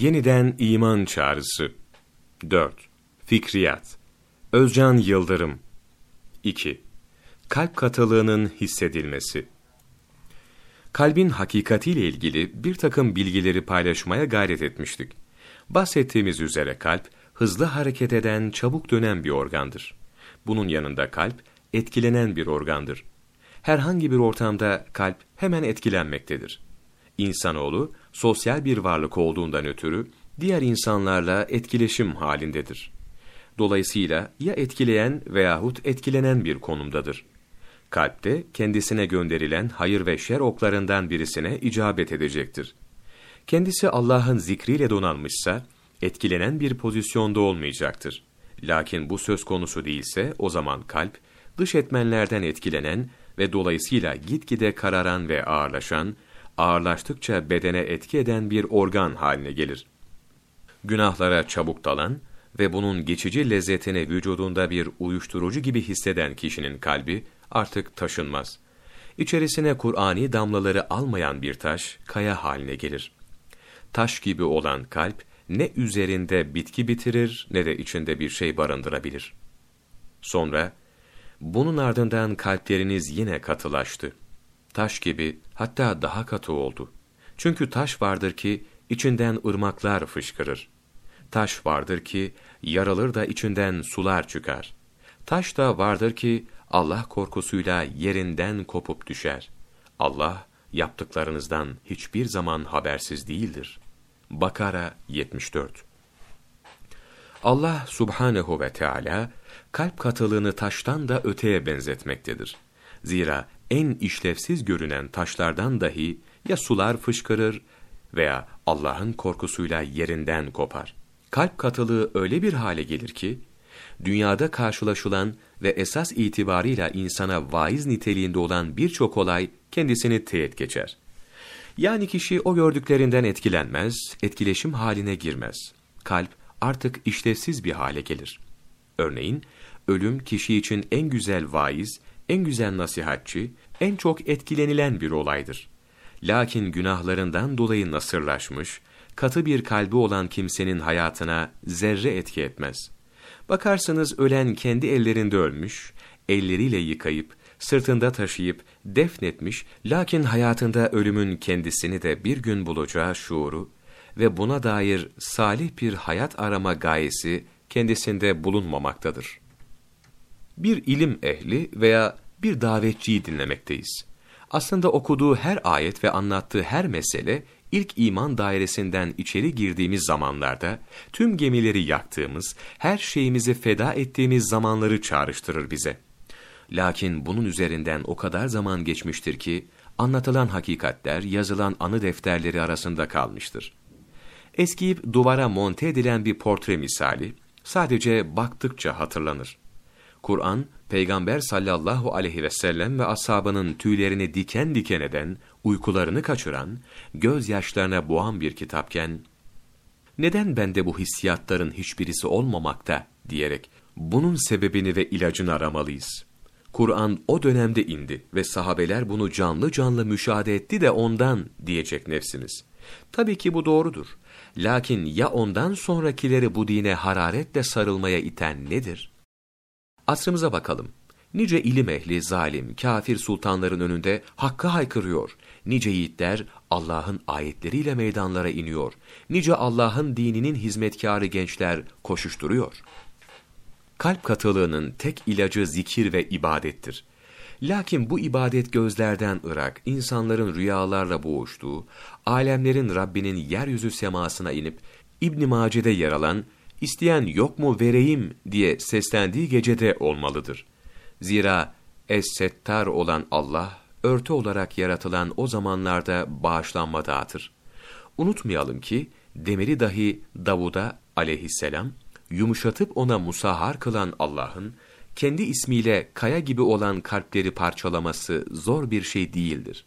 Yeniden iman çağrısı 4. Fikriyat Özcan Yıldırım 2. Kalp katılığının hissedilmesi Kalbin hakikatiyle ilgili bir takım bilgileri paylaşmaya gayret etmiştik. Bahsettiğimiz üzere kalp, hızlı hareket eden, çabuk dönen bir organdır. Bunun yanında kalp, etkilenen bir organdır. Herhangi bir ortamda kalp hemen etkilenmektedir. İnsanoğlu, sosyal bir varlık olduğundan ötürü, diğer insanlarla etkileşim halindedir. Dolayısıyla ya etkileyen veyahut etkilenen bir konumdadır. Kalpte kendisine gönderilen hayır ve şer oklarından birisine icabet edecektir. Kendisi Allah'ın zikriyle donanmışsa, etkilenen bir pozisyonda olmayacaktır. Lakin bu söz konusu değilse, o zaman kalp, dış etmenlerden etkilenen ve dolayısıyla gitgide kararan ve ağırlaşan, ağırlaştıkça bedene etki eden bir organ haline gelir. Günahlara çabuk dalan ve bunun geçici lezzetini vücudunda bir uyuşturucu gibi hisseden kişinin kalbi artık taşınmaz. İçerisine Kur'ani damlaları almayan bir taş, kaya haline gelir. Taş gibi olan kalp, ne üzerinde bitki bitirir ne de içinde bir şey barındırabilir. Sonra, bunun ardından kalpleriniz yine katılaştı. Taş gibi, hatta daha katı oldu. Çünkü taş vardır ki, içinden ırmaklar fışkırır. Taş vardır ki, yaralır da içinden sular çıkar. Taş da vardır ki, Allah korkusuyla yerinden kopup düşer. Allah, yaptıklarınızdan hiçbir zaman habersiz değildir. Bakara 74 Allah subhanehu ve Teala kalp katılığını taştan da öteye benzetmektedir. Zira en işlevsiz görünen taşlardan dahi ya sular fışkırır veya Allah'ın korkusuyla yerinden kopar. Kalp katılığı öyle bir hale gelir ki, dünyada karşılaşılan ve esas itibarıyla insana vaiz niteliğinde olan birçok olay kendisini teğet geçer. Yani kişi o gördüklerinden etkilenmez, etkileşim haline girmez. Kalp artık işlevsiz bir hale gelir. Örneğin, ölüm kişi için en güzel vaiz, en güzel nasihatçi, en çok etkilenilen bir olaydır. Lakin günahlarından dolayı nasırlaşmış, katı bir kalbi olan kimsenin hayatına zerre etki etmez. Bakarsınız ölen kendi ellerinde ölmüş, elleriyle yıkayıp, sırtında taşıyıp, defnetmiş, lakin hayatında ölümün kendisini de bir gün bulacağı şuuru ve buna dair salih bir hayat arama gayesi kendisinde bulunmamaktadır. Bir ilim ehli veya bir davetçiyi dinlemekteyiz. Aslında okuduğu her ayet ve anlattığı her mesele, ilk iman dairesinden içeri girdiğimiz zamanlarda, tüm gemileri yaktığımız, her şeyimizi feda ettiğimiz zamanları çağrıştırır bize. Lakin bunun üzerinden o kadar zaman geçmiştir ki, anlatılan hakikatler yazılan anı defterleri arasında kalmıştır. Eskiyip duvara monte edilen bir portre misali, sadece baktıkça hatırlanır. Kur'an, Peygamber sallallahu aleyhi ve sellem ve ashabının tüylerini diken diken eden, uykularını kaçıran, gözyaşlarına boğan bir kitapken, neden bende bu hissiyatların hiçbirisi olmamakta diyerek, bunun sebebini ve ilacını aramalıyız. Kur'an o dönemde indi ve sahabeler bunu canlı canlı müşahede etti de ondan diyecek nefsimiz. Tabii ki bu doğrudur. Lakin ya ondan sonrakileri bu dine hararetle sarılmaya iten nedir? Asrımıza bakalım. Nice ilim ehli, zalim, kafir sultanların önünde hakka haykırıyor. Nice yiğitler Allah'ın ayetleriyle meydanlara iniyor. Nice Allah'ın dininin hizmetkarı gençler koşuşturuyor. Kalp katılığının tek ilacı zikir ve ibadettir. Lakin bu ibadet gözlerden ırak, insanların rüyalarla boğuştuğu, alemlerin Rabbinin yeryüzü semasına inip, İbn Mace'de yer alan isteyen yok mu vereyim diye seslendiği gecede olmalıdır. Zira Es-Settar olan Allah, örtü olarak yaratılan o zamanlarda bağışlanma dağıtır. Unutmayalım ki, demiri dahi Davud'a aleyhisselam, yumuşatıp ona musahar kılan Allah'ın, kendi ismiyle kaya gibi olan kalpleri parçalaması zor bir şey değildir.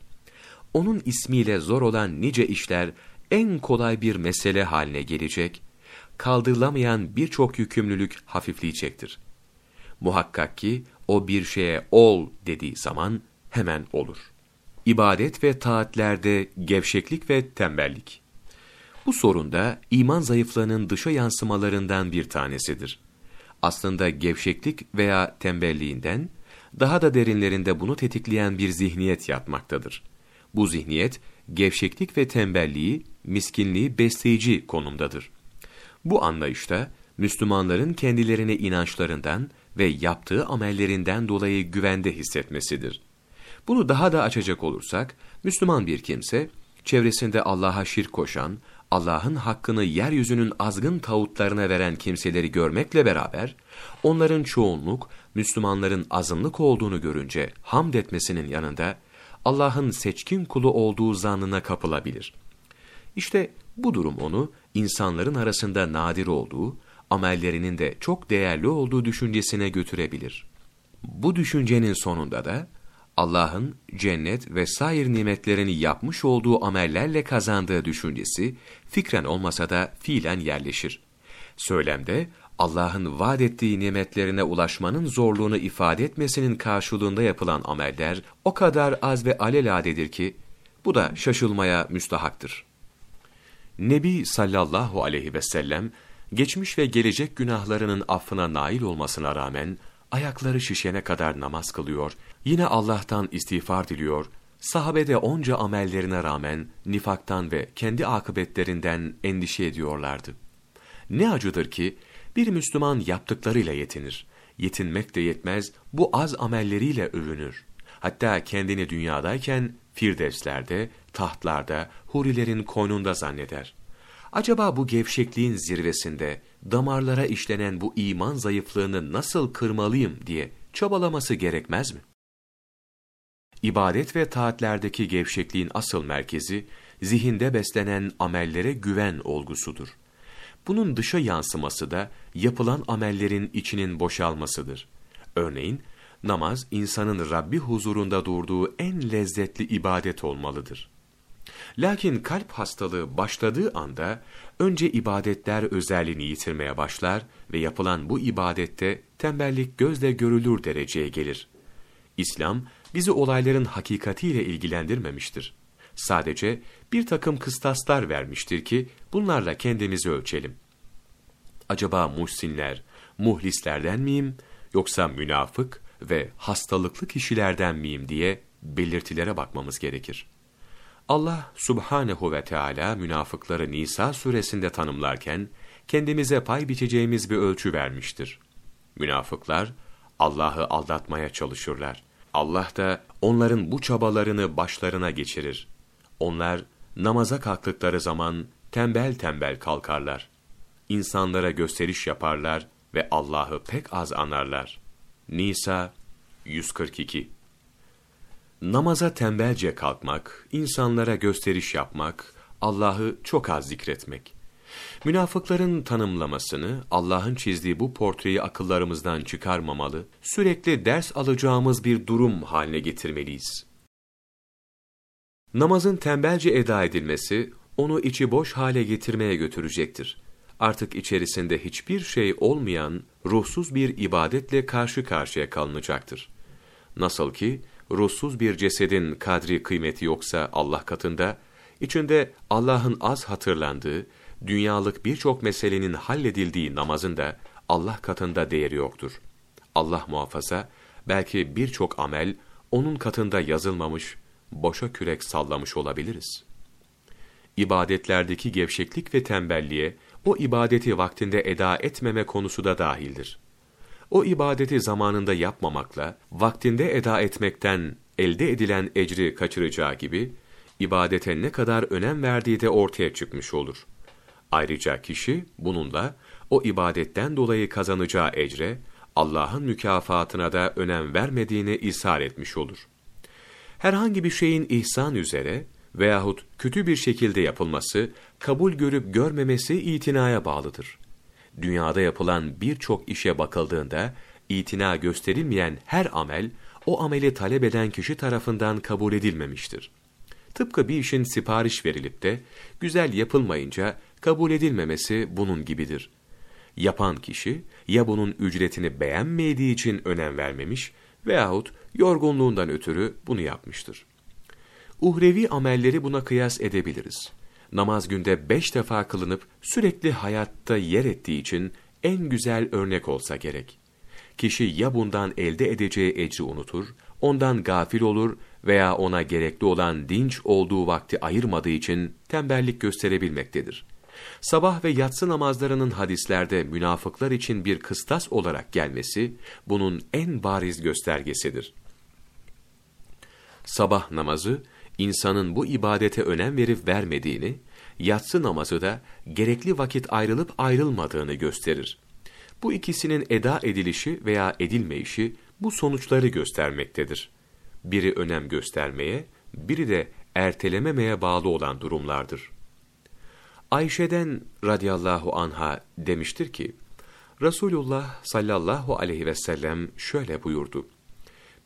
Onun ismiyle zor olan nice işler en kolay bir mesele haline gelecek kaldırılamayan birçok yükümlülük hafifleyecektir. Muhakkak ki o bir şeye ol dediği zaman hemen olur. İbadet ve taatlerde gevşeklik ve tembellik. Bu sorun da iman zayıflığının dışa yansımalarından bir tanesidir. Aslında gevşeklik veya tembelliğinden, daha da derinlerinde bunu tetikleyen bir zihniyet yatmaktadır. Bu zihniyet, gevşeklik ve tembelliği, miskinliği besleyici konumdadır. Bu anlayışta, Müslümanların kendilerine inançlarından ve yaptığı amellerinden dolayı güvende hissetmesidir. Bunu daha da açacak olursak, Müslüman bir kimse, çevresinde Allah'a şirk koşan, Allah'ın hakkını yeryüzünün azgın tağutlarına veren kimseleri görmekle beraber, onların çoğunluk, Müslümanların azınlık olduğunu görünce hamd etmesinin yanında, Allah'ın seçkin kulu olduğu zannına kapılabilir. İşte bu durum onu, insanların arasında nadir olduğu, amellerinin de çok değerli olduğu düşüncesine götürebilir. Bu düşüncenin sonunda da, Allah'ın cennet ve sair nimetlerini yapmış olduğu amellerle kazandığı düşüncesi, fikren olmasa da fiilen yerleşir. Söylemde, Allah'ın vaat ettiği nimetlerine ulaşmanın zorluğunu ifade etmesinin karşılığında yapılan ameller o kadar az ve aleladedir ki, bu da şaşılmaya müstahaktır. Nebi sallallahu aleyhi ve sellem, geçmiş ve gelecek günahlarının affına nail olmasına rağmen, ayakları şişene kadar namaz kılıyor, yine Allah'tan istiğfar diliyor, sahabede onca amellerine rağmen nifaktan ve kendi akıbetlerinden endişe ediyorlardı. Ne acıdır ki, bir Müslüman yaptıklarıyla yetinir. Yetinmek de yetmez, bu az amelleriyle övünür. Hatta kendini dünyadayken firdevslerde, tahtlarda, hurilerin koynunda zanneder. Acaba bu gevşekliğin zirvesinde damarlara işlenen bu iman zayıflığını nasıl kırmalıyım diye çabalaması gerekmez mi? İbadet ve taatlerdeki gevşekliğin asıl merkezi, zihinde beslenen amellere güven olgusudur. Bunun dışa yansıması da yapılan amellerin içinin boşalmasıdır. Örneğin, namaz insanın Rabbi huzurunda durduğu en lezzetli ibadet olmalıdır. Lakin kalp hastalığı başladığı anda önce ibadetler özelliğini yitirmeye başlar ve yapılan bu ibadette tembellik gözle görülür dereceye gelir. İslam bizi olayların hakikatiyle ilgilendirmemiştir. Sadece bir takım kıstaslar vermiştir ki bunlarla kendimizi ölçelim. Acaba muhsinler, muhlislerden miyim yoksa münafık ve hastalıklı kişilerden miyim diye belirtilere bakmamız gerekir. Allah subhanehu ve Teala münafıkları Nisa suresinde tanımlarken kendimize pay biçeceğimiz bir ölçü vermiştir. Münafıklar Allah'ı aldatmaya çalışırlar. Allah da onların bu çabalarını başlarına geçirir. Onlar namaza kalktıkları zaman tembel tembel kalkarlar. İnsanlara gösteriş yaparlar ve Allah'ı pek az anarlar. Nisa 142 Namaza tembelce kalkmak, insanlara gösteriş yapmak, Allah'ı çok az zikretmek. Münafıkların tanımlamasını, Allah'ın çizdiği bu portreyi akıllarımızdan çıkarmamalı, sürekli ders alacağımız bir durum haline getirmeliyiz. Namazın tembelce eda edilmesi, onu içi boş hale getirmeye götürecektir. Artık içerisinde hiçbir şey olmayan, ruhsuz bir ibadetle karşı karşıya kalınacaktır. Nasıl ki, ruhsuz bir cesedin kadri kıymeti yoksa Allah katında, içinde Allah'ın az hatırlandığı, dünyalık birçok meselenin halledildiği namazın da Allah katında değeri yoktur. Allah muhafaza, belki birçok amel onun katında yazılmamış, boşa kürek sallamış olabiliriz. İbadetlerdeki gevşeklik ve tembelliğe, o ibadeti vaktinde eda etmeme konusu da dahildir. O ibadeti zamanında yapmamakla, vaktinde eda etmekten elde edilen ecri kaçıracağı gibi, ibadete ne kadar önem verdiği de ortaya çıkmış olur. Ayrıca kişi bununla o ibadetten dolayı kazanacağı ecre, Allah'ın mükafatına da önem vermediğini ishar etmiş olur. Herhangi bir şeyin ihsan üzere veyahut kötü bir şekilde yapılması, kabul görüp görmemesi itinaya bağlıdır dünyada yapılan birçok işe bakıldığında, itina gösterilmeyen her amel, o ameli talep eden kişi tarafından kabul edilmemiştir. Tıpkı bir işin sipariş verilip de, güzel yapılmayınca kabul edilmemesi bunun gibidir. Yapan kişi, ya bunun ücretini beğenmediği için önem vermemiş veyahut yorgunluğundan ötürü bunu yapmıştır. Uhrevi amelleri buna kıyas edebiliriz. Namaz günde beş defa kılınıp sürekli hayatta yer ettiği için en güzel örnek olsa gerek. Kişi ya bundan elde edeceği ecri unutur, ondan gafil olur veya ona gerekli olan dinç olduğu vakti ayırmadığı için tembellik gösterebilmektedir. Sabah ve yatsı namazlarının hadislerde münafıklar için bir kıstas olarak gelmesi, bunun en bariz göstergesidir. Sabah namazı, insanın bu ibadete önem verip vermediğini, yatsı namazı da gerekli vakit ayrılıp ayrılmadığını gösterir. Bu ikisinin eda edilişi veya edilmeyişi bu sonuçları göstermektedir. Biri önem göstermeye, biri de ertelememeye bağlı olan durumlardır. Ayşe'den radıyallahu anha demiştir ki, Resulullah sallallahu aleyhi ve sellem şöyle buyurdu.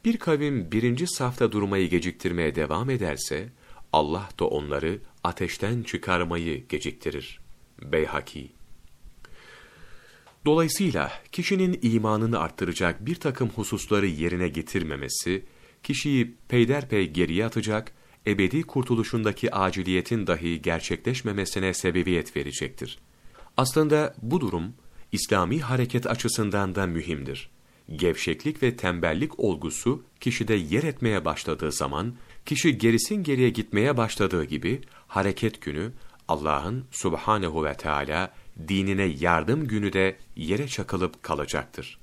Bir kavim birinci safta durmayı geciktirmeye devam ederse, Allah da onları ateşten çıkarmayı geciktirir. Beyhaki Dolayısıyla kişinin imanını arttıracak bir takım hususları yerine getirmemesi, kişiyi peyderpey geriye atacak, ebedi kurtuluşundaki aciliyetin dahi gerçekleşmemesine sebebiyet verecektir. Aslında bu durum, İslami hareket açısından da mühimdir. Gevşeklik ve tembellik olgusu kişide yer etmeye başladığı zaman, kişi gerisin geriye gitmeye başladığı gibi, hareket günü Allah'ın subhanehu ve Teala dinine yardım günü de yere çakılıp kalacaktır.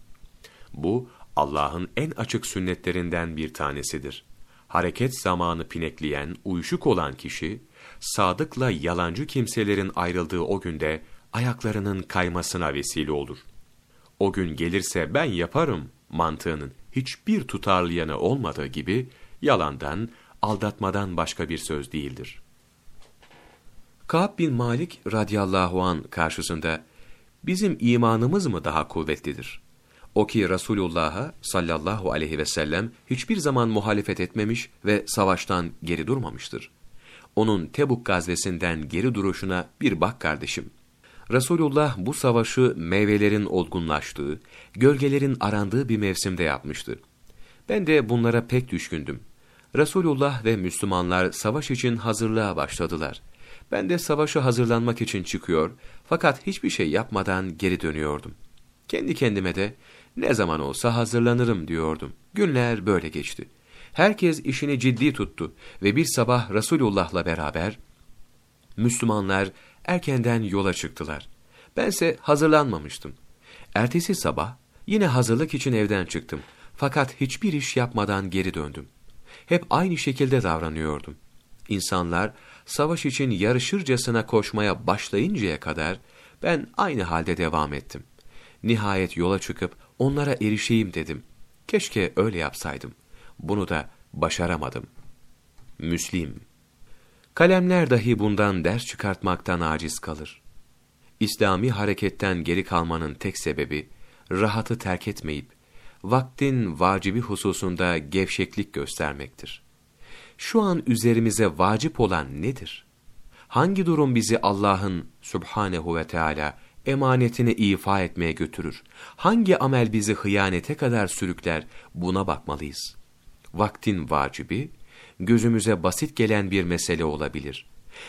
Bu, Allah'ın en açık sünnetlerinden bir tanesidir. Hareket zamanı pinekleyen, uyuşuk olan kişi, sadıkla yalancı kimselerin ayrıldığı o günde ayaklarının kaymasına vesile olur. O gün gelirse ben yaparım mantığının hiçbir tutarlı olmadığı gibi, yalandan, aldatmadan başka bir söz değildir. Ka'b bin Malik radıyallahu an karşısında bizim imanımız mı daha kuvvetlidir? O ki Resulullah'a sallallahu aleyhi ve sellem hiçbir zaman muhalefet etmemiş ve savaştan geri durmamıştır. Onun Tebuk gazvesinden geri duruşuna bir bak kardeşim. Resulullah bu savaşı meyvelerin olgunlaştığı, gölgelerin arandığı bir mevsimde yapmıştı. Ben de bunlara pek düşkündüm. Resulullah ve Müslümanlar savaş için hazırlığa başladılar. Ben de savaşa hazırlanmak için çıkıyor fakat hiçbir şey yapmadan geri dönüyordum. Kendi kendime de ne zaman olsa hazırlanırım diyordum. Günler böyle geçti. Herkes işini ciddi tuttu ve bir sabah Resulullah'la beraber Müslümanlar erkenden yola çıktılar. Bense hazırlanmamıştım. Ertesi sabah yine hazırlık için evden çıktım. Fakat hiçbir iş yapmadan geri döndüm. Hep aynı şekilde davranıyordum. İnsanlar savaş için yarışırcasına koşmaya başlayıncaya kadar ben aynı halde devam ettim. Nihayet yola çıkıp onlara erişeyim dedim. Keşke öyle yapsaydım. Bunu da başaramadım. Müslim Kalemler dahi bundan ders çıkartmaktan aciz kalır. İslami hareketten geri kalmanın tek sebebi, rahatı terk etmeyip, vaktin vacibi hususunda gevşeklik göstermektir. Şu an üzerimize vacip olan nedir? Hangi durum bizi Allah'ın subhanehu ve Teala emanetini ifa etmeye götürür? Hangi amel bizi hıyanete kadar sürükler? Buna bakmalıyız. Vaktin vacibi, gözümüze basit gelen bir mesele olabilir.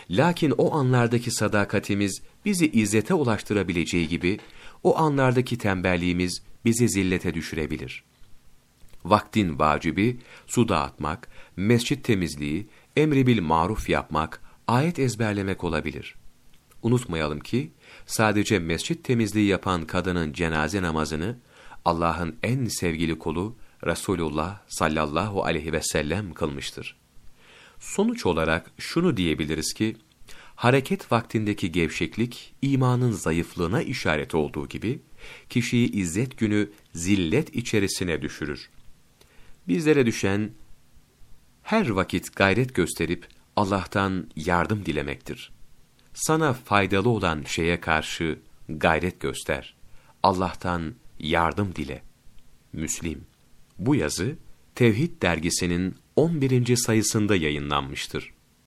Lakin o anlardaki sadakatimiz bizi izzete ulaştırabileceği gibi, o anlardaki tembelliğimiz bizi zillete düşürebilir. Vaktin vacibi, su dağıtmak, mescit temizliği, emri bil maruf yapmak, ayet ezberlemek olabilir. Unutmayalım ki, sadece mescit temizliği yapan kadının cenaze namazını, Allah'ın en sevgili kulu, Resulullah sallallahu aleyhi ve sellem kılmıştır. Sonuç olarak şunu diyebiliriz ki, hareket vaktindeki gevşeklik, imanın zayıflığına işaret olduğu gibi, kişiyi izzet günü zillet içerisine düşürür. Bizlere düşen, her vakit gayret gösterip Allah'tan yardım dilemektir. Sana faydalı olan şeye karşı gayret göster. Allah'tan yardım dile. Müslim. Bu yazı Tevhid dergisinin 11. sayısında yayınlanmıştır.